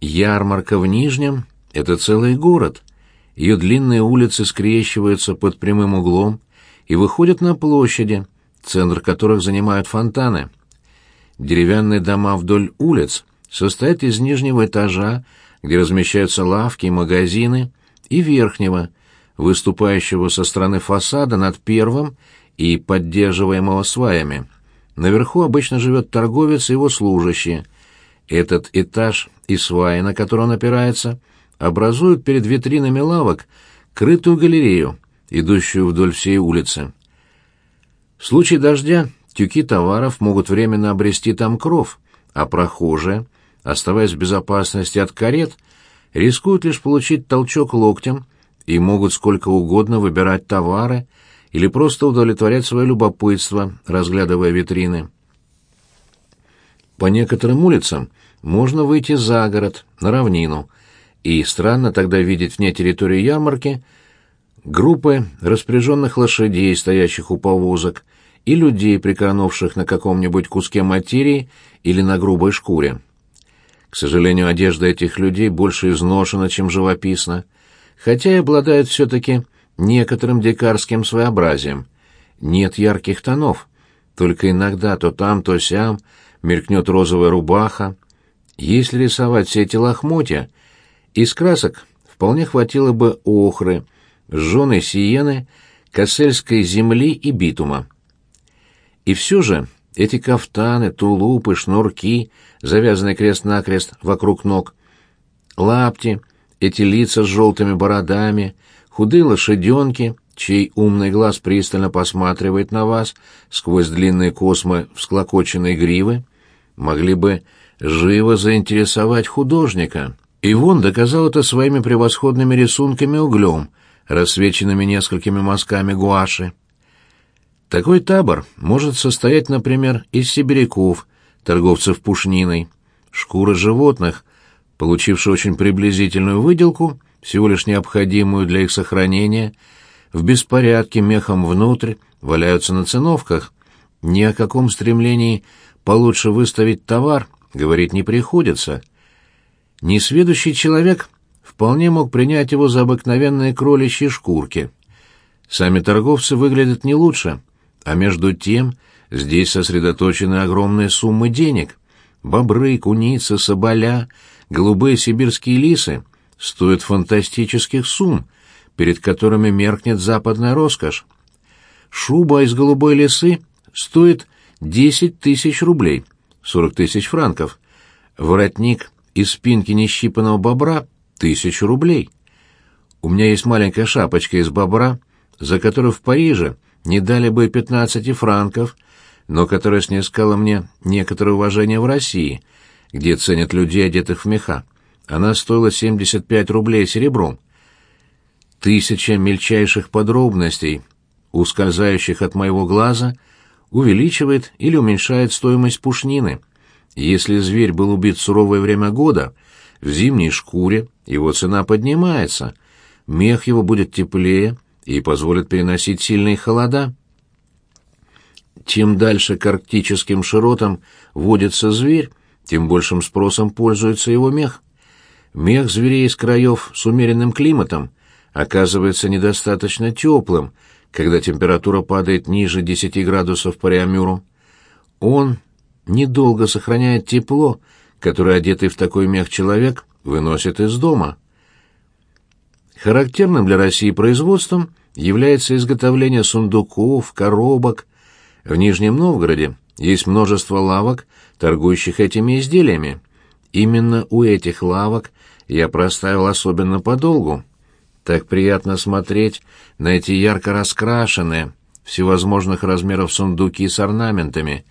Ярмарка в Нижнем — это целый город. Ее длинные улицы скрещиваются под прямым углом и выходят на площади, центр которых занимают фонтаны. Деревянные дома вдоль улиц состоят из нижнего этажа, где размещаются лавки и магазины, и верхнего, выступающего со стороны фасада над первым и поддерживаемого сваями. Наверху обычно живет торговец и его служащие. Этот этаж и сваи, на который он опирается, образуют перед витринами лавок крытую галерею, идущую вдоль всей улицы. В случае дождя тюки товаров могут временно обрести там кров, а прохожие, оставаясь в безопасности от карет, рискуют лишь получить толчок локтем и могут сколько угодно выбирать товары, или просто удовлетворять свое любопытство, разглядывая витрины. По некоторым улицам можно выйти за город, на равнину, и странно тогда видеть вне территории ярмарки группы распряженных лошадей, стоящих у повозок, и людей, прикорнувших на каком-нибудь куске материи или на грубой шкуре. К сожалению, одежда этих людей больше изношена, чем живописна, хотя и обладает все-таки некоторым дикарским своеобразием. Нет ярких тонов, только иногда то там, то сям мелькнет розовая рубаха. Если рисовать все эти лохмотья, из красок вполне хватило бы охры, жженой сиены, кассельской земли и битума. И все же эти кафтаны, тулупы, шнурки, завязанные крест-накрест вокруг ног, лапти, эти лица с желтыми бородами — худые лошаденки, чей умный глаз пристально посматривает на вас сквозь длинные космы всклокоченной гривы, могли бы живо заинтересовать художника. И вон доказал это своими превосходными рисунками углем, рассвеченными несколькими мазками гуаши. Такой табор может состоять, например, из сибиряков, торговцев пушниной, шкуры животных, получившие очень приблизительную выделку, всего лишь необходимую для их сохранения, в беспорядке мехом внутрь валяются на циновках. Ни о каком стремлении получше выставить товар говорить не приходится. Несведущий человек вполне мог принять его за обыкновенные кроличьи шкурки. Сами торговцы выглядят не лучше, а между тем здесь сосредоточены огромные суммы денег. Бобры, куницы, соболя, голубые сибирские лисы — стоят фантастических сумм, перед которыми меркнет западная роскошь. Шуба из голубой лисы стоит 10 тысяч рублей, 40 тысяч франков. Воротник из спинки нещипанного бобра — тысячу рублей. У меня есть маленькая шапочка из бобра, за которую в Париже не дали бы 15 франков, но которая снискала мне некоторое уважение в России, где ценят людей, одетых в меха. Она стоила 75 рублей серебром. Тысяча мельчайших подробностей, ускользающих от моего глаза, увеличивает или уменьшает стоимость пушнины. Если зверь был убит в суровое время года, в зимней шкуре его цена поднимается, мех его будет теплее и позволит переносить сильные холода. Чем дальше к арктическим широтам водится зверь, тем большим спросом пользуется его мех. Мех зверей из краев с умеренным климатом оказывается недостаточно теплым, когда температура падает ниже 10 градусов по Реамюру. Он недолго сохраняет тепло, которое одетый в такой мех человек выносит из дома. Характерным для России производством является изготовление сундуков, коробок. В Нижнем Новгороде есть множество лавок, торгующих этими изделиями. Именно у этих лавок я проставил особенно подолгу. Так приятно смотреть на эти ярко раскрашенные, всевозможных размеров сундуки с орнаментами.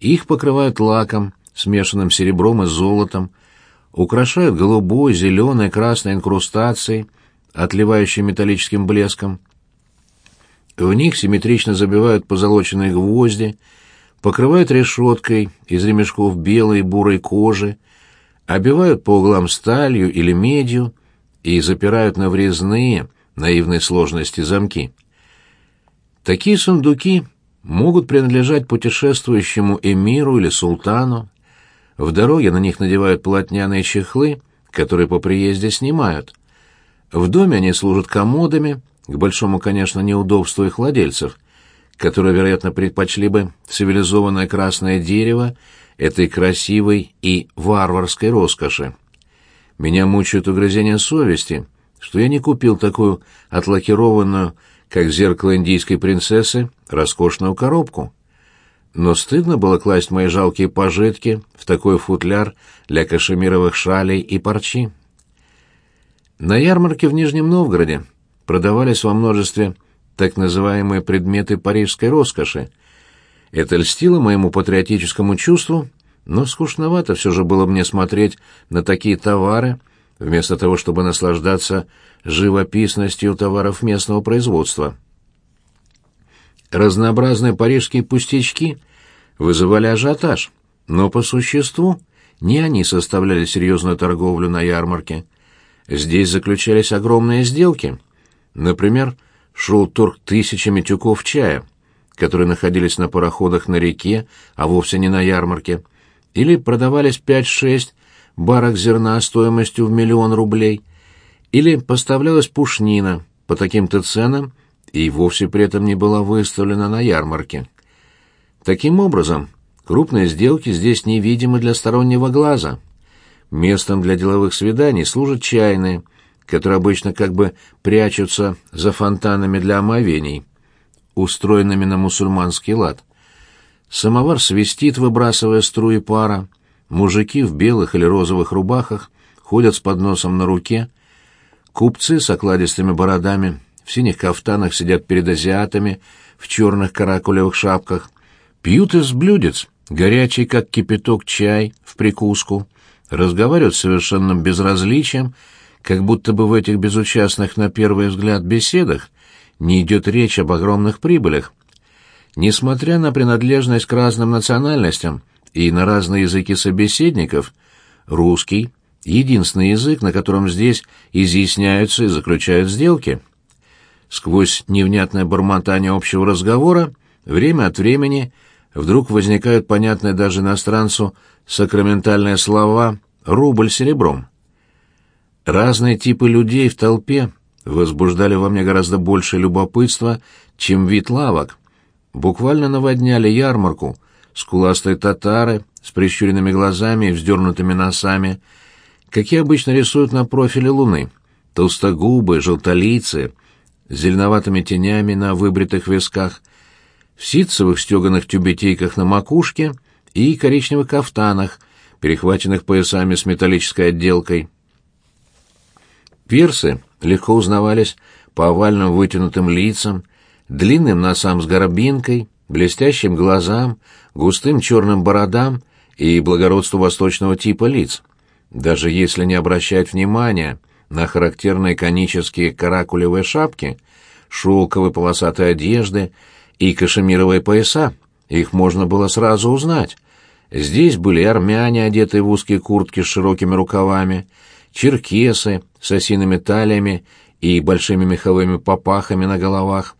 Их покрывают лаком, смешанным серебром и золотом, украшают голубой, зеленой, красной инкрустацией, отливающей металлическим блеском. В них симметрично забивают позолоченные гвозди, покрывают решеткой из ремешков белой и бурой кожи, обивают по углам сталью или медью и запирают на врезные, наивной сложности замки. Такие сундуки могут принадлежать путешествующему эмиру или султану. В дороге на них надевают полотняные чехлы которые по приезде снимают. В доме они служат комодами, к большому, конечно, неудобству их владельцев, которые, вероятно, предпочли бы цивилизованное красное дерево этой красивой и варварской роскоши. Меня мучают угрызения совести, что я не купил такую отлакированную, как зеркало индийской принцессы, роскошную коробку. Но стыдно было класть мои жалкие пожитки в такой футляр для кашемировых шалей и парчи. На ярмарке в Нижнем Новгороде продавались во множестве так называемые предметы парижской роскоши. Это льстило моему патриотическому чувству, но скучновато все же было мне смотреть на такие товары, вместо того, чтобы наслаждаться живописностью товаров местного производства. Разнообразные парижские пустячки вызывали ажиотаж, но по существу не они составляли серьезную торговлю на ярмарке. Здесь заключались огромные сделки. Например, шел торг тысячами тюков чая, которые находились на пароходах на реке, а вовсе не на ярмарке, или продавались 5-6 барок зерна стоимостью в миллион рублей, или поставлялась пушнина по таким-то ценам и вовсе при этом не была выставлена на ярмарке. Таким образом, крупные сделки здесь невидимы для стороннего глаза. Местом для деловых свиданий служат чайные, которые обычно как бы прячутся за фонтанами для омовений, устроенными на мусульманский лад. Самовар свистит, выбрасывая струи пара. Мужики в белых или розовых рубахах ходят с подносом на руке. Купцы с окладистыми бородами в синих кафтанах сидят перед азиатами в черных каракулевых шапках. Пьют из блюдец, горячий, как кипяток, чай в прикуску. Разговаривают с совершенным безразличием, как будто бы в этих безучастных на первый взгляд беседах не идет речь об огромных прибылях. Несмотря на принадлежность к разным национальностям и на разные языки собеседников, русский — единственный язык, на котором здесь изъясняются и заключают сделки. Сквозь невнятное бормотание общего разговора время от времени вдруг возникают понятные даже иностранцу сакраментальные слова «рубль серебром». Разные типы людей в толпе возбуждали во мне гораздо больше любопытства, чем вид лавок — буквально наводняли ярмарку, скуластые татары с прищуренными глазами и вздернутыми носами, какие обычно рисуют на профиле луны, толстогубые, желтолицые, с зеленоватыми тенями на выбритых висках, в ситцевых стеганых тюбетейках на макушке и коричневых кафтанах, перехваченных поясами с металлической отделкой. Персы легко узнавались по овальным вытянутым лицам, длинным носам с горбинкой, блестящим глазам, густым черным бородам и благородству восточного типа лиц. Даже если не обращать внимания на характерные конические каракулевые шапки, шелковые полосатые одежды и кашемировые пояса, их можно было сразу узнать. Здесь были армяне, одетые в узкие куртки с широкими рукавами, черкесы с осиными талиями и большими меховыми попахами на головах,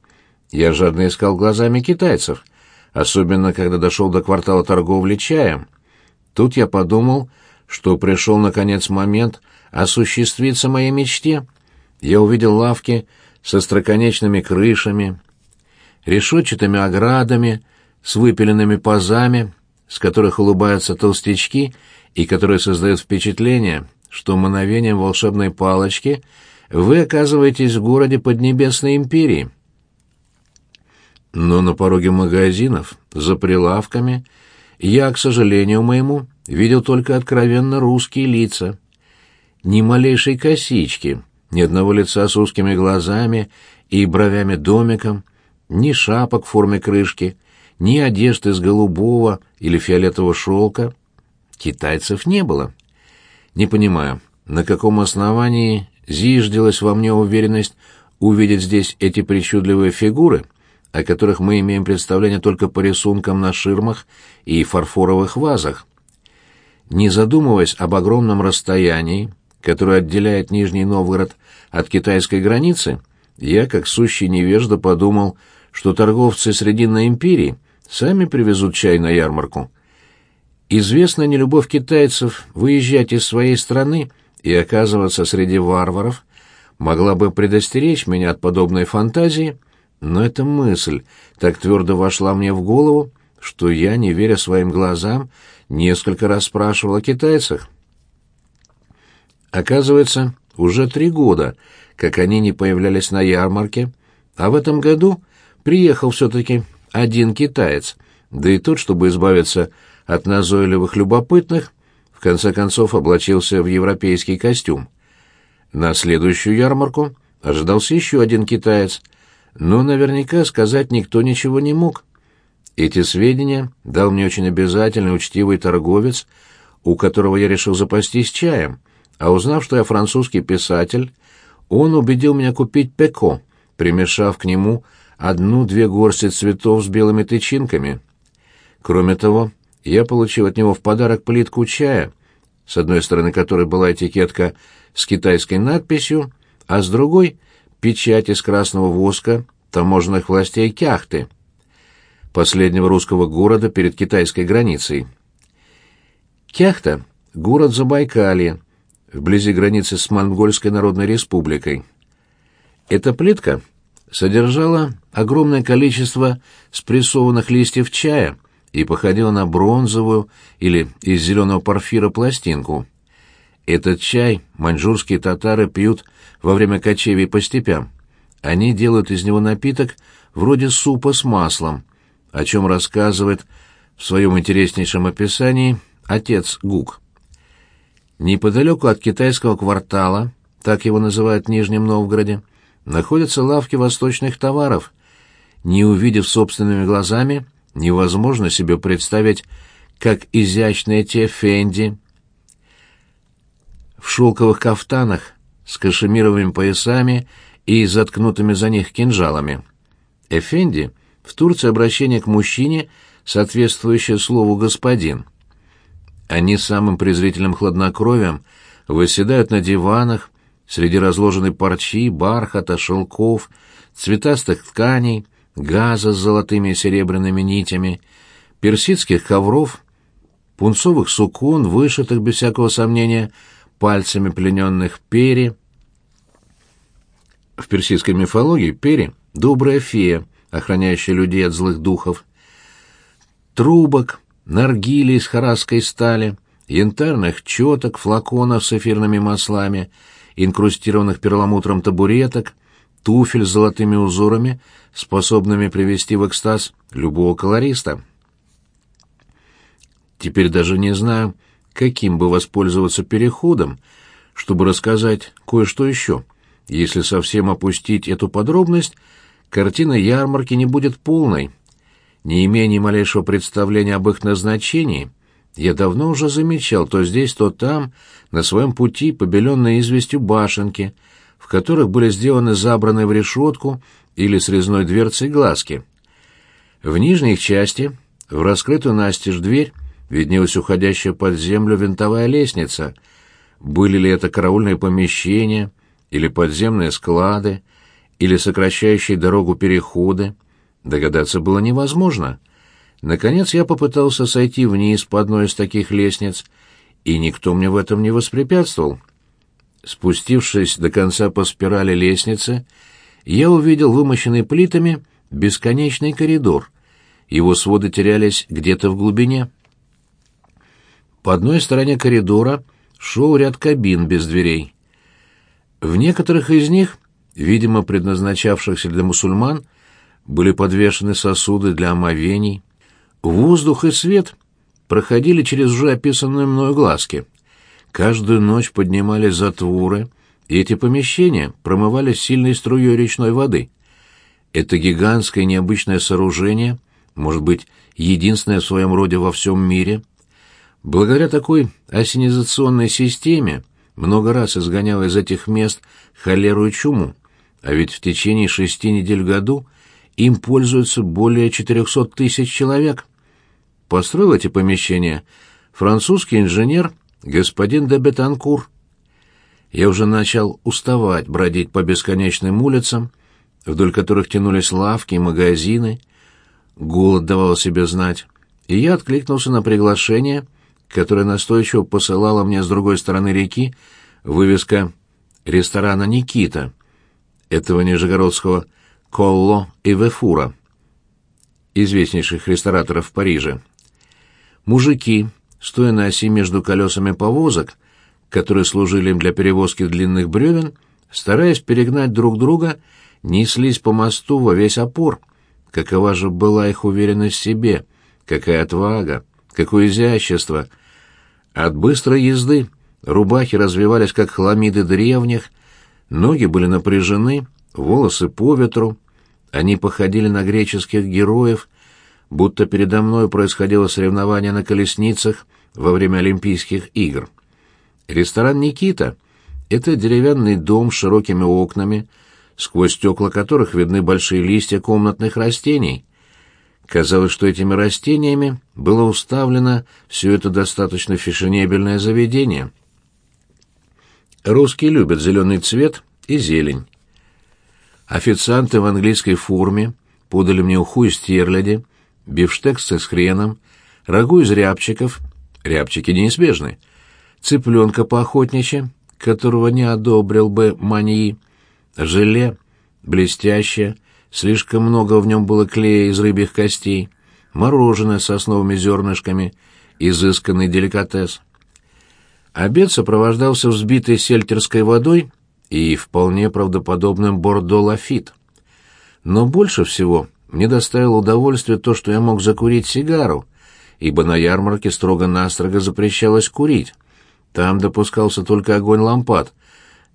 я жадно искал глазами китайцев, особенно когда дошел до квартала торговли чаем. Тут я подумал, что пришел, наконец, момент осуществиться моей мечте. Я увидел лавки со строконечными крышами, решетчатыми оградами, с выпиленными пазами, с которых улыбаются толстячки и которые создают впечатление, что мановением волшебной палочки вы оказываетесь в городе Поднебесной империи. Но на пороге магазинов, за прилавками, я, к сожалению моему, видел только откровенно русские лица. Ни малейшей косички, ни одного лица с узкими глазами и бровями домиком, ни шапок в форме крышки, ни одежды из голубого или фиолетового шелка. Китайцев не было. Не понимаю, на каком основании зиждилась во мне уверенность увидеть здесь эти причудливые фигуры — о которых мы имеем представление только по рисункам на ширмах и фарфоровых вазах. Не задумываясь об огромном расстоянии, которое отделяет Нижний Новгород от китайской границы, я, как сущий невежда, подумал, что торговцы Срединной империи сами привезут чай на ярмарку. Известна нелюбовь китайцев выезжать из своей страны и оказываться среди варваров могла бы предостеречь меня от подобной фантазии, но эта мысль так твердо вошла мне в голову, что я, не веря своим глазам, несколько раз спрашивал о китайцах. Оказывается, уже три года, как они не появлялись на ярмарке, а в этом году приехал все-таки один китаец, да и тот, чтобы избавиться от назойливых любопытных, в конце концов облачился в европейский костюм. На следующую ярмарку ожидался еще один китаец, но наверняка сказать никто ничего не мог. Эти сведения дал мне очень обязательный учтивый торговец, у которого я решил запастись чаем, а узнав, что я французский писатель, он убедил меня купить пеко, примешав к нему одну-две горсти цветов с белыми тычинками. Кроме того, я получил от него в подарок плитку чая, с одной стороны которой была этикетка с китайской надписью, а с другой — печать из красного воска таможенных властей Кяхты, последнего русского города перед китайской границей. Кяхта — город Забайкалье, вблизи границы с Монгольской Народной Республикой. Эта плитка содержала огромное количество спрессованных листьев чая и походила на бронзовую или из зеленого порфира пластинку. Этот чай маньчжурские татары пьют во время кочевий по степям. Они делают из него напиток вроде супа с маслом, о чем рассказывает в своем интереснейшем описании отец Гук. Неподалеку от китайского квартала, так его называют в Нижнем Новгороде, находятся лавки восточных товаров. Не увидев собственными глазами, невозможно себе представить, как изящные те фенди в шелковых кафтанах с кашемировыми поясами и заткнутыми за них кинжалами. Эфенди в Турции обращение к мужчине, соответствующее слову «господин». Они самым презрительным хладнокровием восседают на диванах, среди разложенной парчи, бархата, шелков, цветастых тканей, газа с золотыми и серебряными нитями, персидских ковров, пунцовых сукон, вышитых, без всякого сомнения, пальцами плененных пери. В персидской мифологии пери — добрая фея, охраняющая людей от злых духов. Трубок, наргили из харасской стали, янтарных четок, флаконов с эфирными маслами, инкрустированных перламутром табуреток, туфель с золотыми узорами, способными привести в экстаз любого колориста. Теперь даже не знаю, каким бы воспользоваться переходом, чтобы рассказать кое-что еще. Если совсем опустить эту подробность, картина ярмарки не будет полной. Не имея ни малейшего представления об их назначении, я давно уже замечал то здесь, то там, на своем пути побеленные известью башенки, в которых были сделаны забранные в решетку или с резной дверцей глазки. В нижней их части, в раскрытую настежь дверь, виднелась уходящая под землю винтовая лестница. Были ли это караульные помещения, или подземные склады, или сокращающие дорогу переходы, Догадаться было невозможно. Наконец я попытался сойти вниз по одной из таких лестниц, и никто мне в этом не воспрепятствовал. Спустившись до конца по спирали лестницы, я увидел вымощенный плитами бесконечный коридор. Его своды терялись где-то в глубине. По одной стороне коридора шел ряд кабин без дверей. В некоторых из них, видимо, предназначавшихся для мусульман, были подвешены сосуды для омовений. Воздух и свет проходили через уже описанные мною глазки. Каждую ночь поднимались затворы, и эти помещения промывались сильной струей речной воды. Это гигантское необычное сооружение, может быть, единственное в своем роде во всем мире, благодаря такой осенизационной системе много раз изгоняло из этих мест холеру и чуму, а ведь в течение шести недель в году им пользуются более 400 тысяч человек. Построил эти помещения французский инженер господин де Бетанкур. Я уже начал уставать бродить по бесконечным улицам, вдоль которых тянулись лавки и магазины. Голод давал себе знать, и я откликнулся на приглашение, которое настойчиво посылала мне с другой стороны реки вывеска ресторана «Никита», этого нижегородского «Колло и Вефура», известнейших рестораторов в Париже. Мужики, стоя на оси между колесами повозок, которые служили им для перевозки длинных бревен, стараясь перегнать друг друга, неслись по мосту во весь опор. Какова же была их уверенность в себе, какая отвага, какое изящество. От быстрой езды рубахи развивались, как хламиды древних, ноги были напряжены, волосы по ветру. Они походили на греческих героев, будто передо мной происходило соревнование на колесницах во время Олимпийских игр. Ресторан «Никита» — это деревянный дом с широкими окнами, сквозь стекла которых видны большие листья комнатных растений. Казалось, что этими растениями было уставлено все это достаточно фешенебельное заведение. Русские любят зеленый цвет и зелень. Официанты в английской форме подали мне уху из стерляди, бифштексы с хреном, рагу из рябчиков, рябчики неизбежны, цыпленка поохотничьи, которого не одобрил бы маньи, желе, блестящее, слишком много в нем было клея из рыбьих костей, мороженое с сосновыми зернышками, изысканный деликатес. Обед сопровождался взбитой сельтерской водой и вполне правдоподобным бордо-лафит. Но больше всего мне доставило удовольствие то, что я мог закурить сигару, ибо на ярмарке строго-настрого запрещалось курить. Там допускался только огонь лампад,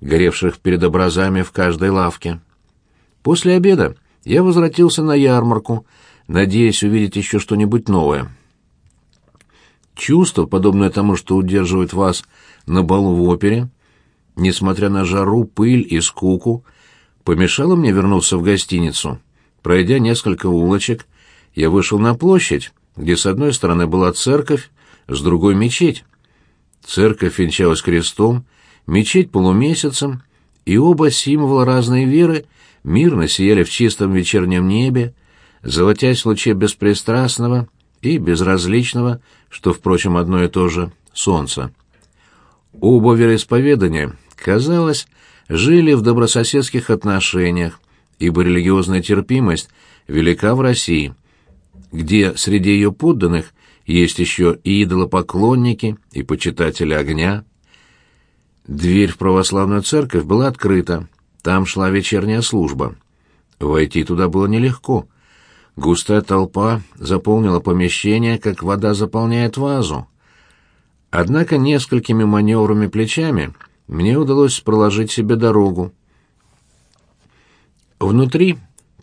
горевших перед образами в каждой лавке. После обеда я возвратился на ярмарку, надеясь увидеть еще что-нибудь новое. Чувство, подобное тому, что удерживает вас на балу в опере, несмотря на жару, пыль и скуку, помешало мне вернуться в гостиницу. Пройдя несколько улочек, я вышел на площадь, где с одной стороны была церковь, с другой — мечеть. Церковь венчалась крестом, мечеть — полумесяцем, и оба символа разной веры мирно сияли в чистом вечернем небе, золотясь в луче беспристрастного и безразличного, что, впрочем, одно и то же, солнца. Оба вероисповедания, казалось, жили в добрососедских отношениях, ибо религиозная терпимость велика в России, где среди ее подданных есть еще и идолопоклонники, и почитатели огня. Дверь в православную церковь была открыта, там шла вечерняя служба. Войти туда было нелегко. Густая толпа заполнила помещение, как вода заполняет вазу. Однако несколькими маневрами плечами мне удалось проложить себе дорогу. Внутри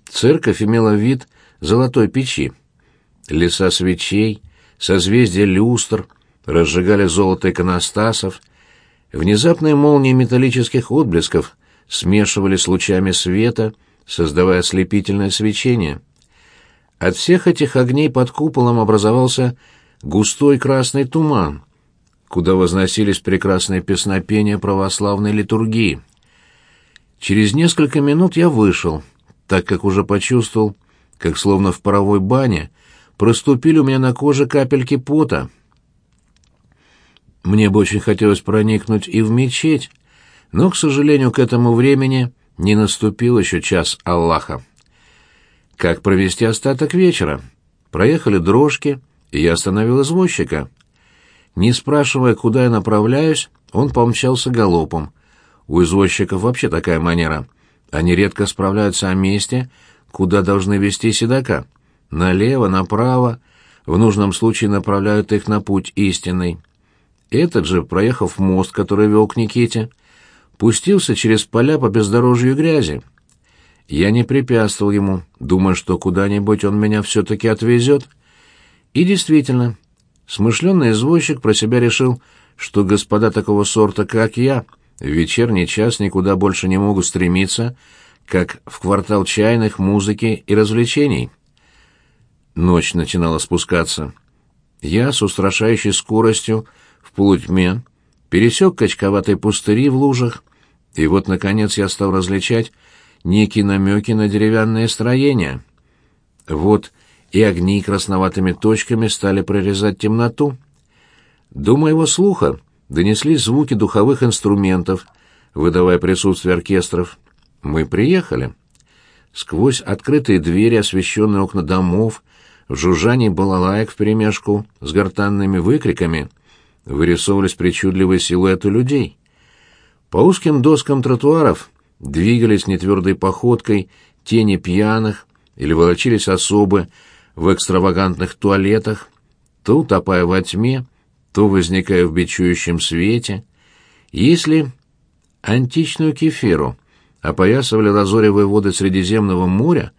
церковь имела вид золотой печи. Леса свечей, созвездия люстр разжигали золото иконостасов. Внезапные молнии металлических отблесков смешивались с лучами света, создавая ослепительное свечение. От всех этих огней под куполом образовался густой красный туман, куда возносились прекрасные песнопения православной литургии. Через несколько минут я вышел, так как уже почувствовал, как словно в паровой бане проступили у меня на коже капельки пота. Мне бы очень хотелось проникнуть и в мечеть, но, к сожалению, к этому времени не наступил еще час Аллаха. Как провести остаток вечера? Проехали дрожки, и я остановил извозчика. Не спрашивая, куда я направляюсь, он помчался галопом. У извозчиков вообще такая манера. Они редко справляются о месте, куда должны вести седока. Налево, направо, в нужном случае направляют их на путь истинный. Этот же, проехав мост, который вел к Никите, пустился через поля по бездорожью грязи. Я не препятствовал ему, думая, что куда-нибудь он меня все-таки отвезет. И действительно, смышленный извозчик про себя решил, что господа такого сорта, как я, в вечерний час никуда больше не могут стремиться, как в квартал чайных, музыки и развлечений. Ночь начинала спускаться. Я с устрашающей скоростью в полутьме пересек качковатые пустыри в лужах, и вот, наконец, я стал различать некие намеки на деревянные строения. Вот и огни красноватыми точками стали прорезать темноту. До моего слуха донеслись звуки духовых инструментов, выдавая присутствие оркестров. Мы приехали. Сквозь открытые двери, освещенные окна домов, в жужжании балалаек вперемешку с гортанными выкриками вырисовывались причудливые силуэты людей. По узким доскам тротуаров двигались нетвердой походкой тени пьяных или волочились особы в экстравагантных туалетах, то утопая во тьме, то возникая в бичующем свете. Если античную кефиру опоясывали лазоревые воды Средиземного моря,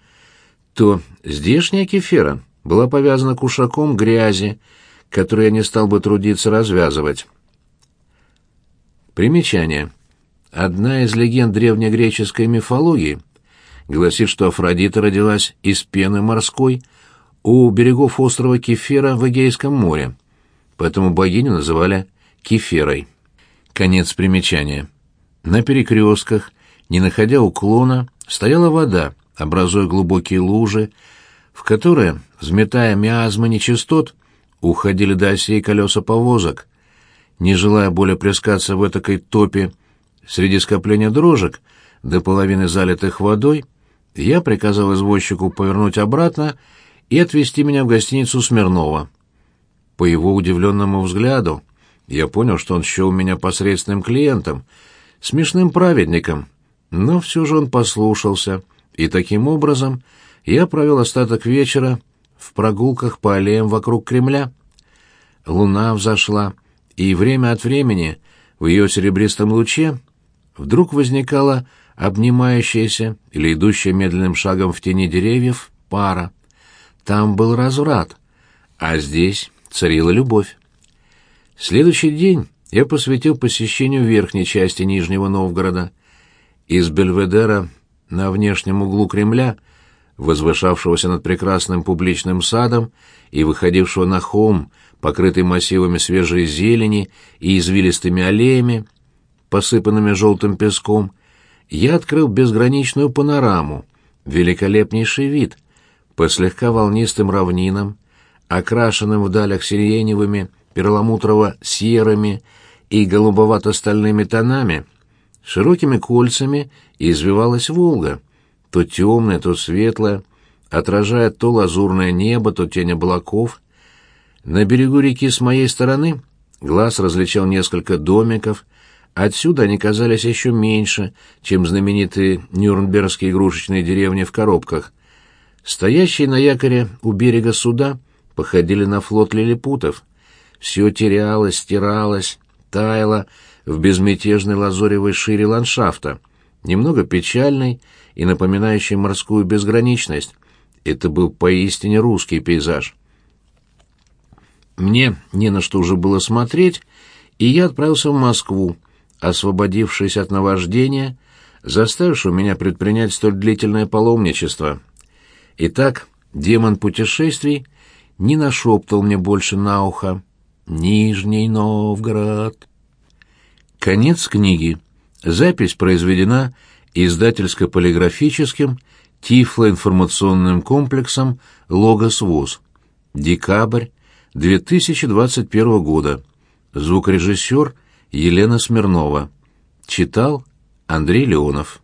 то здешняя кефира была повязана кушаком грязи, который я не стал бы трудиться развязывать. Примечание. Одна из легенд древнегреческой мифологии гласит, что Афродита родилась из пены морской у берегов острова Кефира в Эгейском море, поэтому богиню называли Кефирой. Конец примечания. На перекрестках, не находя уклона, стояла вода, образуя глубокие лужи, в которые, взметая миазмы нечистот, уходили до осей колеса повозок. Не желая более плескаться в этакой топе среди скопления дрожек, до половины залитых водой, я приказал извозчику повернуть обратно и отвезти меня в гостиницу Смирнова. По его удивленному взгляду я понял, что он счел меня посредственным клиентом, смешным праведником, но все же он послушался, и таким образом я провел остаток вечера в прогулках по аллеям вокруг Кремля. Луна взошла, и время от времени в ее серебристом луче вдруг возникала обнимающаяся или идущая медленным шагом в тени деревьев пара. Там был разврат, а здесь царила любовь. Следующий день я посвятил посещению верхней части Нижнего Новгорода. Из Бельведера на внешнем углу Кремля, возвышавшегося над прекрасным публичным садом и выходившего на холм, покрытый массивами свежей зелени и извилистыми аллеями, посыпанными желтым песком, я открыл безграничную панораму, великолепнейший вид, по слегка волнистым равнинам, окрашенным в далях сиреневыми, перламутрово-серыми и голубовато-стальными тонами, широкими кольцами извивалась Волга, то темная, то светлая, отражая то лазурное небо, то тень облаков. На берегу реки с моей стороны глаз различал несколько домиков, Отсюда они казались еще меньше, чем знаменитые нюрнбергские игрушечные деревни в коробках. Стоящие на якоре у берега суда походили на флот лилипутов. Все терялось, стиралось, таяло в безмятежной лазоревой шире ландшафта, немного печальной и напоминающей морскую безграничность. Это был поистине русский пейзаж. Мне не на что уже было смотреть, и я отправился в Москву, освободившись от наваждения, заставившего меня предпринять столь длительное паломничество. Итак, демон путешествий не нашептал мне больше на ухо «Нижний Новгород». Конец книги. Запись произведена издательско-полиграфическим тифлоинформационным комплексом «Логос ВОЗ». Декабрь 2021 года. Звукорежиссер – Елена Смирнова. Читал Андрей Леонов.